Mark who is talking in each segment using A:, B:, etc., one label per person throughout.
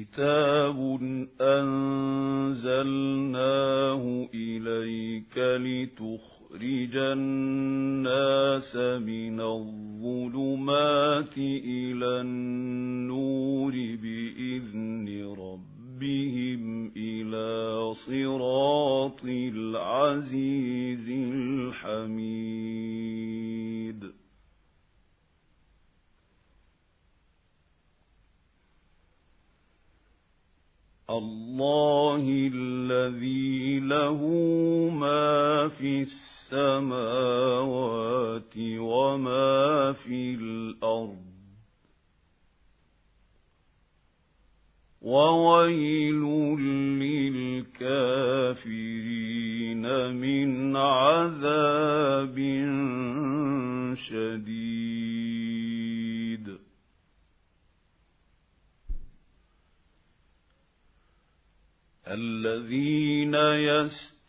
A: كتاب أنزلناه إليك لتخرج الناس من الظلمات إلى النور بإذن ربهم إلى صراط العزيز الحميد الله الذي له ما في السماوات وما في الأرض. وويل للكافرين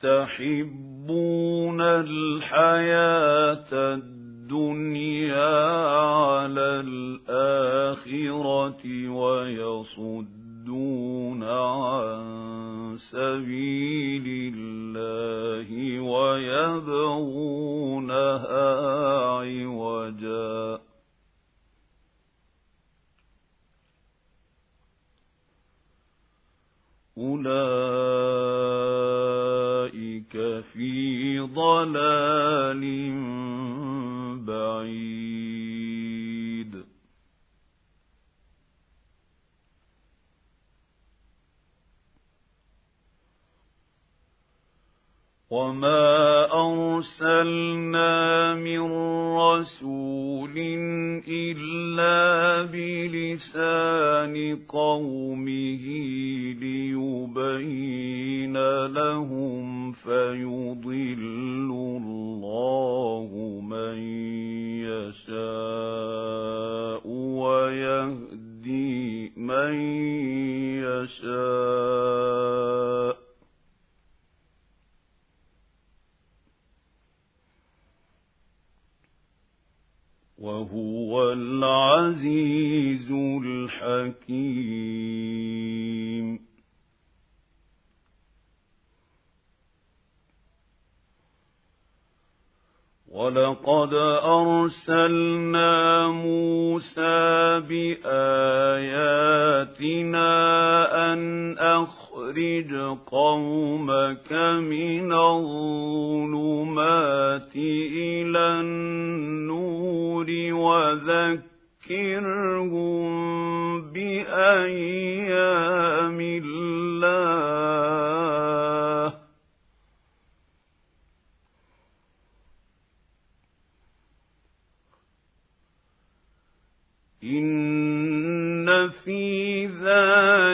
A: يستحبون الحياة الدنيا على الآخرة. لهم فيضل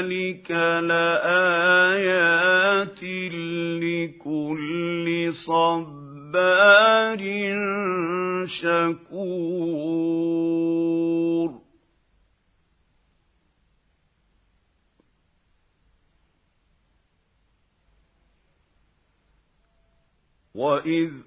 A: ذلك لآيات لكل صبار شكور وإذ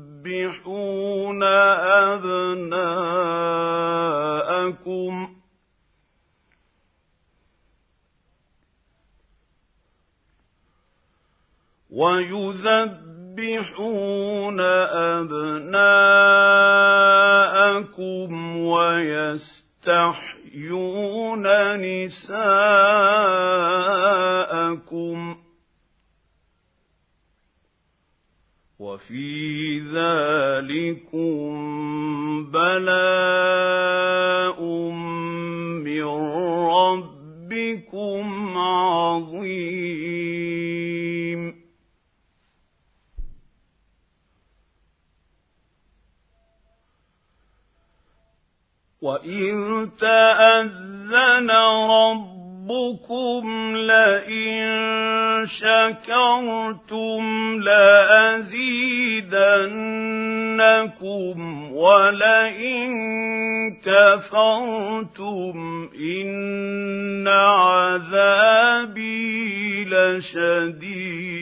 A: يذبحون أبناءكم. ويذبحون أبناءكم ويستحيون نساءكم. وفي فِي ذَٰلِكُم بَلَاءٌ مِّن رَّبِّكُمْ عَظِيمٌ. وَإِذْ تَأَذَّنَ رَبُّكُمْ لَئِن شَكَرْتُمْ لَأَزِيدَنَّكُمْ وَلَئِن كَفَرْتُمْ إِنَّ عَذَابِي لَشَدِيدٌ.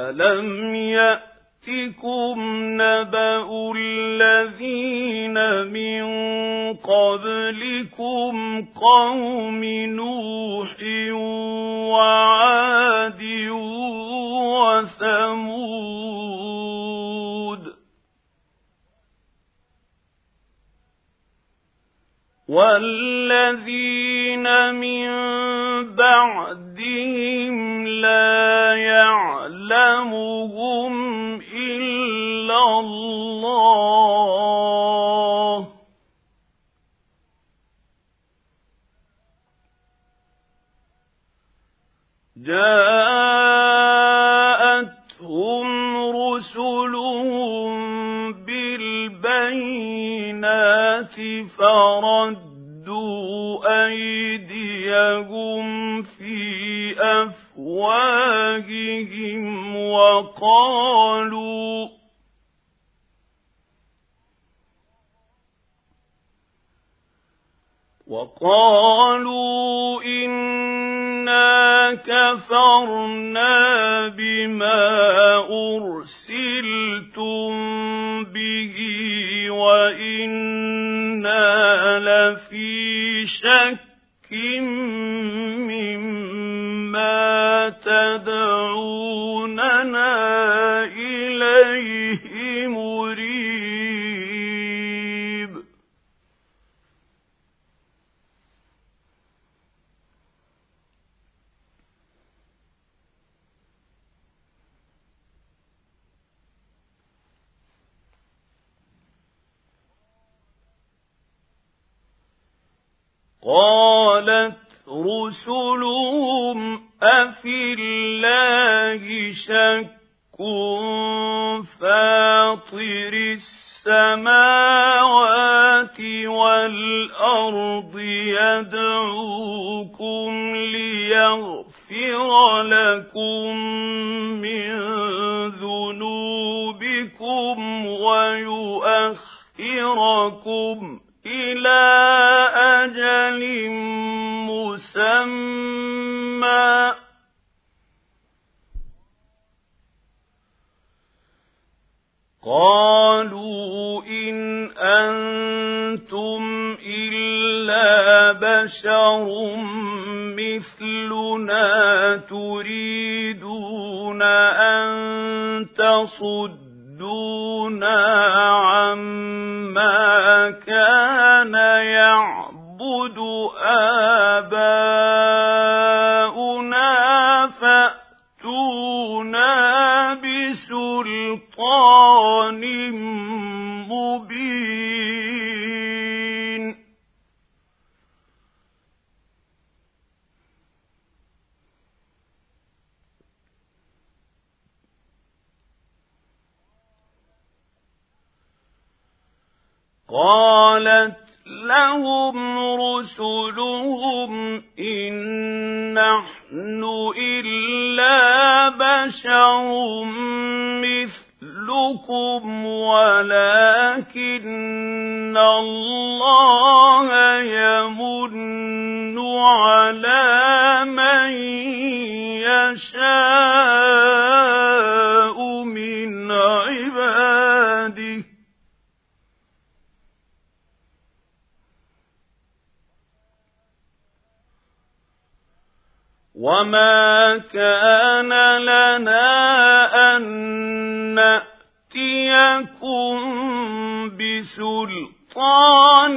A: أَلَمْ يَأْتِكُمْ نَبَأُ الَّذِينَ مِن قَبْلِكُمْ قَوْمِ نُوحٍ وَعَادٍ وَثَمُودَ وَالَّذِينَ مِن بَعْدِهِمْ لَا يَعْلَمُهُمْ إِلَّا اللَّهُ ۗ جَاءَتْهُمْ فَرَدُّوا أَيْدِيَهُمْ فِي أَفْوَاهِهِمْ وَقَالُوا وَقَالُوا إِنَّا كَفَرْنَا بِمَا أُرْسِلْتُم بِهِ وَإِنَّا لَفِي شَكٍّ مِّمَّا تَدْعُونَنَا إِلَيْهِ قَالَتْ رُسُلُهُمْ أَفِي اللَّهِ شَكٌّ فَاطِرِ السَّمَاوَاتِ وَالْأَرْضِ يَدْعُوكُمْ لِيَغْفِرَ لَكُم بَشَرٌ مِّثْلُنَا تُرِيدُونَ أَن تَصُدُّونَا عَمَّا رُسُلُهُمْ إِن نَّحْنُ إِلَّا بَشَرٌ مِّثْلُكُمْ ولكن أن نأتيكم بسلطان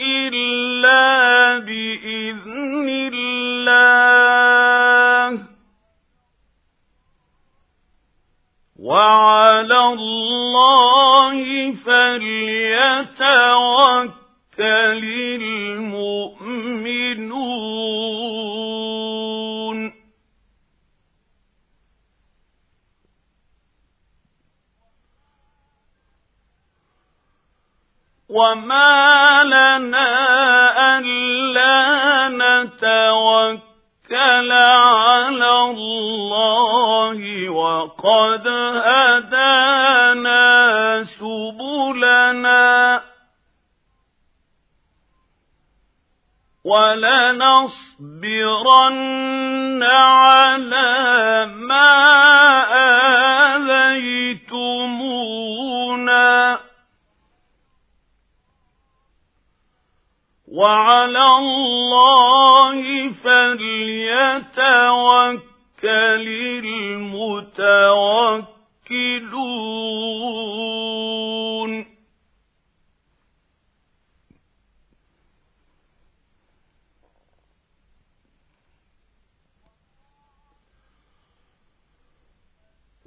A: إلا بإذن الله وعلى الله فليتوكل المؤمنون وما لنا ألا نتوكل على الله وقد هدانا سبلنا ولنصبرن على ما وعلى الله فليتوكل المتوكلون.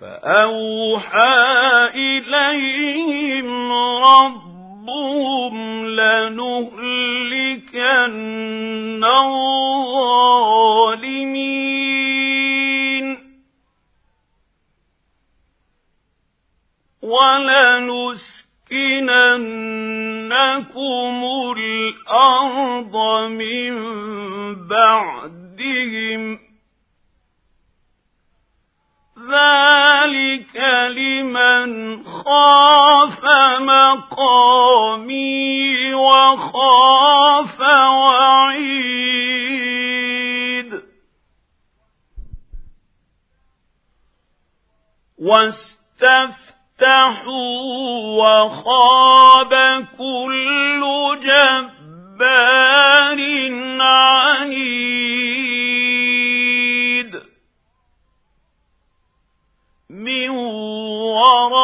A: فأوحى إليهم ربهم لنهلكن الظالمين ولنسكننكم الأرض من بعدهم ذلك لمن خاف مقامي وخاف وعيد واستفتحوا وخاب كل جبار عنيد من ورائه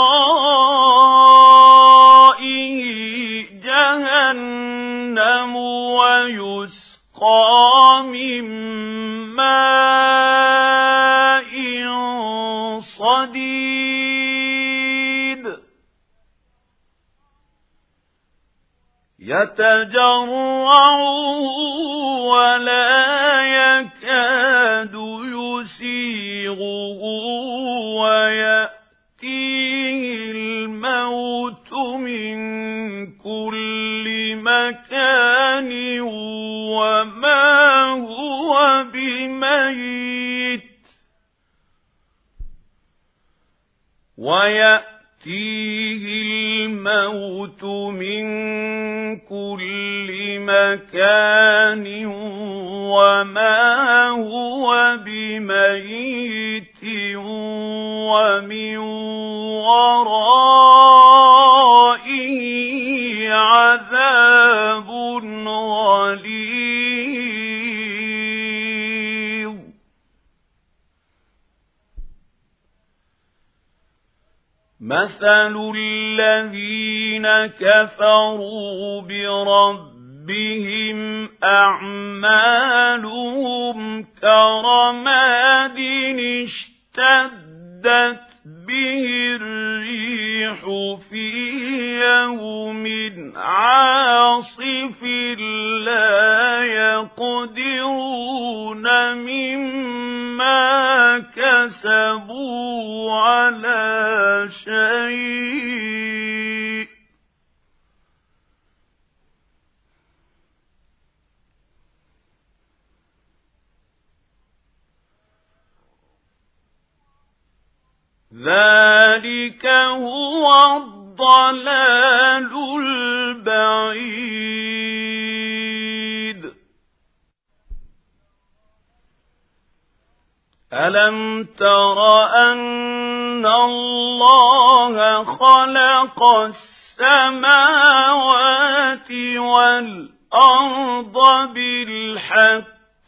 A: جهنم ويسقى من ماء صديد. يتجرعه ولا يكاد يسيغه. ويأتيه الموت من كل مكان وما هو بميت. ويأتيه الموت من كل مكان وما هو بميت ومن ورائه عذاب غليظ مثل الذين كفروا بربهم أعمالهم كرماد اشتدت به الريح في يوم عاصف لا يقدرون مما كسبوا على شيء. ذلك هو الضلال البعيد. ألم تر أن الله خلق السماوات والأرض بالحق؟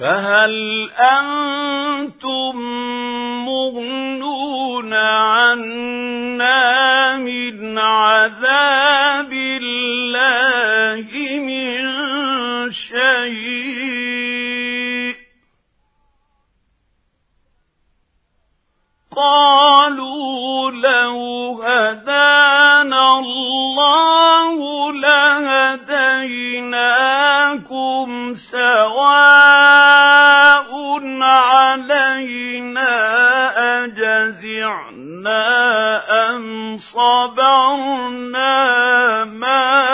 A: فهل أنتم مغنون عنا من عذاب لهديناكم سواء علينا أجزعنا أم صبرنا ما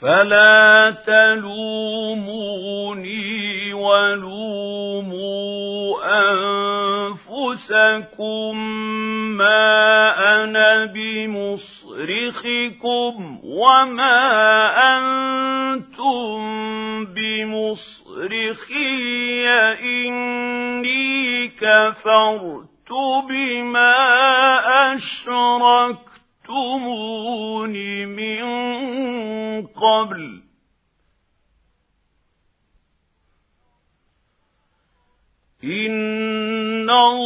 A: فلا تلوموني ولوموا أنفسكم ما أنا بمصرخكم وما أنتم بمصرخي إني كفرت بما أشركت خلقتمون من قبل إن الظالمين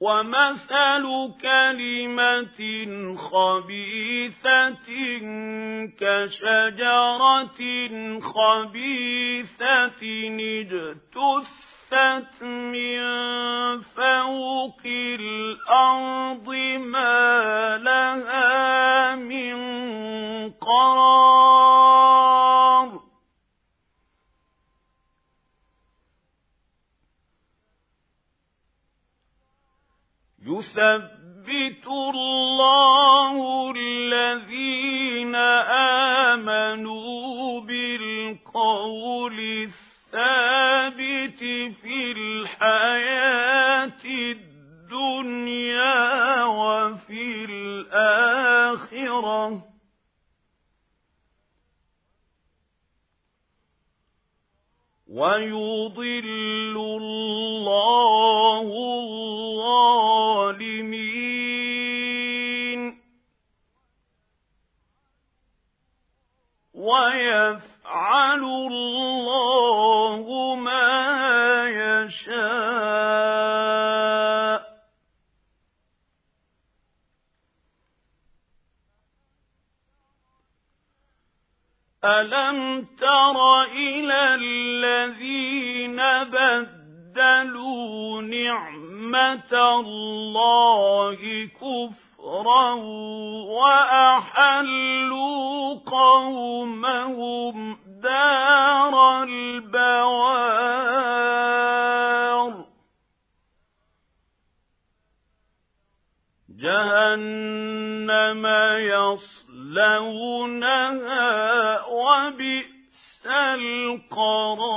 A: ومثل كلمة خبيثة كشجرة خبيثة اجتثت من فوق الأرض ما لها من قرار يثبت الله الذين آمنوا بالقول الثابت في الحياة الدنيا وفي الآخرة. ويضل الله الظالمين. ويفعل الله ما يشاء. ألم تر إلى الذين بدلوا نعمة الله كفرا وأحلوا قومهم دار البوار. جهنم يصلونها وبئس القرار.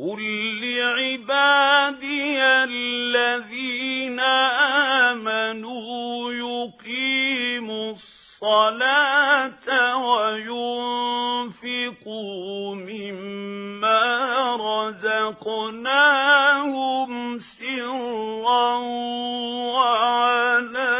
A: قل لعبادي الذين آمنوا يقيموا الصلاة وينفقوا مما رزقناهم سرا وعلانية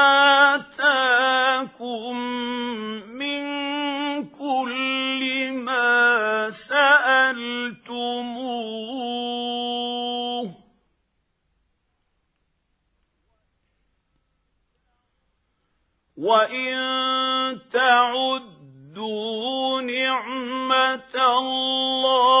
A: الله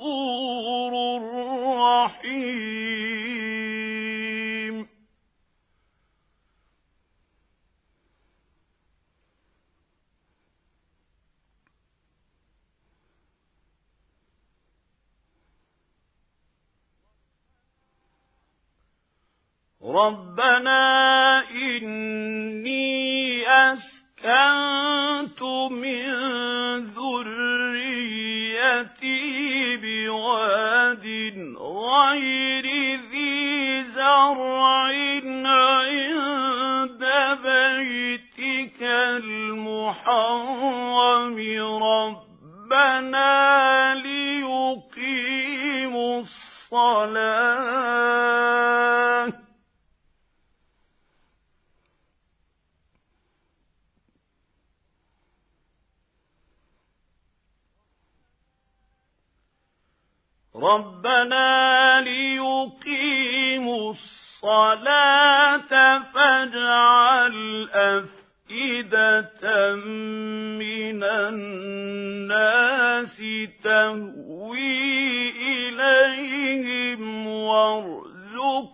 A: تهوي إليهم وارزقهم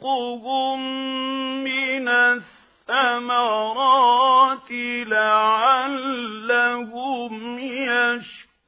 A: من الثمرات لعلهم يشكرون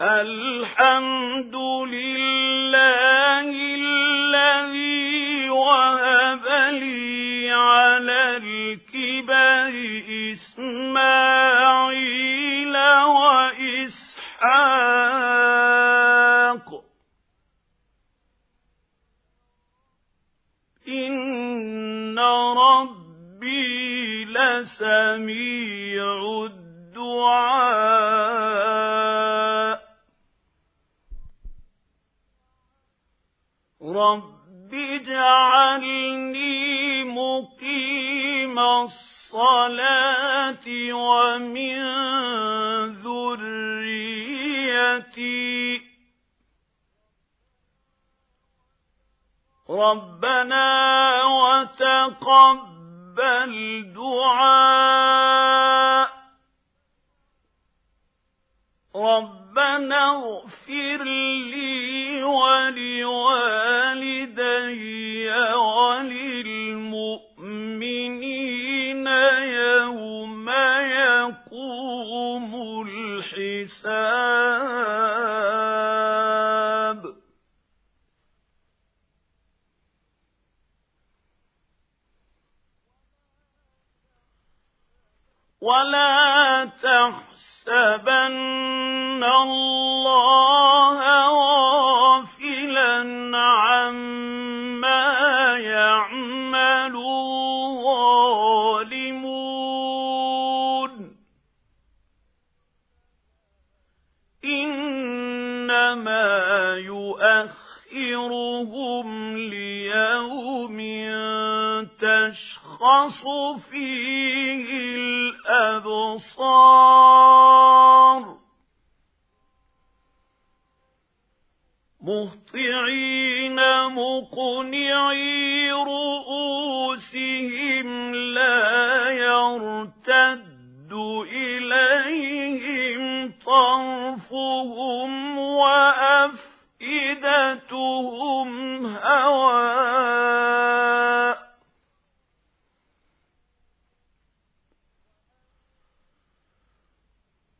A: الحمد لله الذي وهب لي على الكبر إسماعيل. وإسحاق إن ربي لسميع الدعاء. رب اجعلني مقيم الصلاة ومن ذريتي ربنا وتقبل دعاء. ربنا اغفر لي ولوالدي وللمؤمنين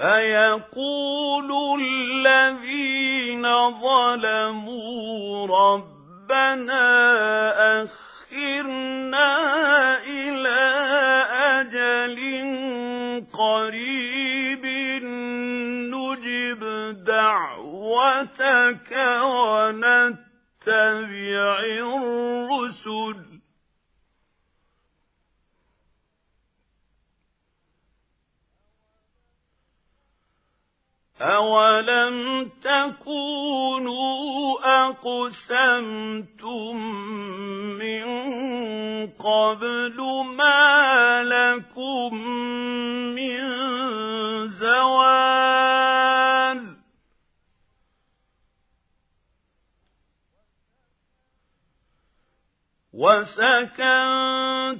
A: فَيَقُولُ الَّذِينَ ظَلَمُوا رَبَّنَا أَخِّرْنَا إِلَى أَجَلٍ قَرِيبٍ نُّجِبْ دَعْوَتَكَ وَنَتَّبِعِ الرُّسُلَ. أَوَلَمْ تَكُونُوا أَقْسَمْتُم مِّن قَبْلُ مَا لَكُم مِّن زَوَالٍ وَسَكَنتُمْ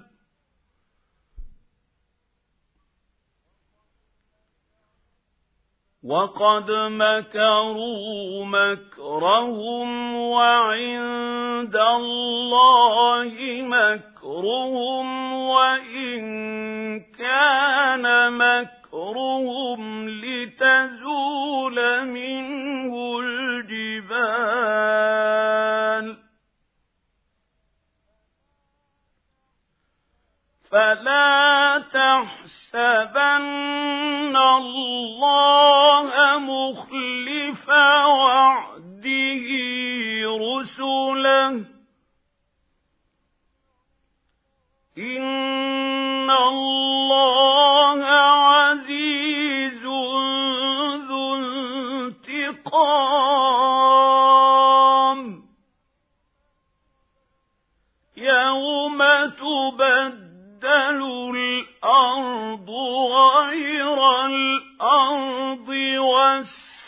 A: وَقَدْ مَكَرُوا مَكْرَهُمْ وَعِندَ اللَّهِ مَكْرُهُمْ وَإِن كَانَ مَكْرُهُمْ لِتَزُولَ مِنْهُ الْجِبَالُ فَلَا تَحْسَبَنَّ اللَّهَ مُخْلِفَ وَعْدِهِ رُسُلَهُ ۗ.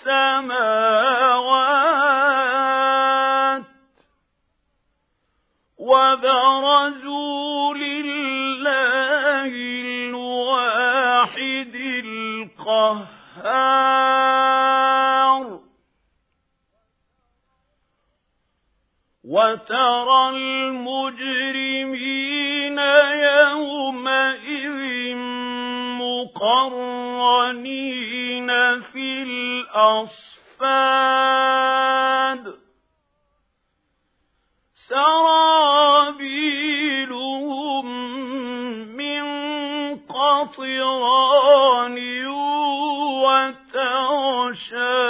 A: وَالسَّمَاوَاتُ ۖ وَبَرَزُوا لِلَّهِ الْوَاحِدِ الْقَهَّارِ وَتَرَى الْمُجْرِمِينَ يَوْمَئِذٍ مُّقَرَّنِينَ فِي الْأَصْفَادِ. سَرَابِيلُهُم مِّن قَطِرَانٍ وَتَغْشَىٰ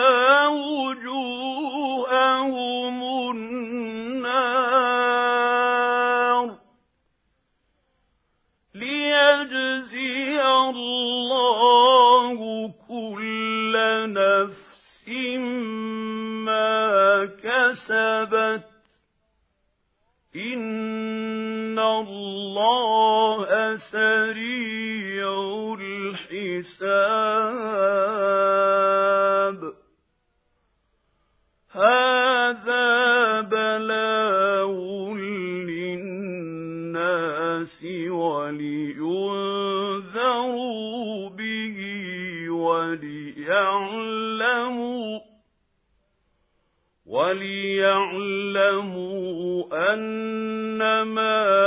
A: الْحِسَابِ. هَٰذَا بَلَاغٌ لِّلنَّاسِ وَلِيُنذَرُوا بِهِ وَلِيَعْلَمُوا أَنَّمَا هُوَ إِلَٰهٌ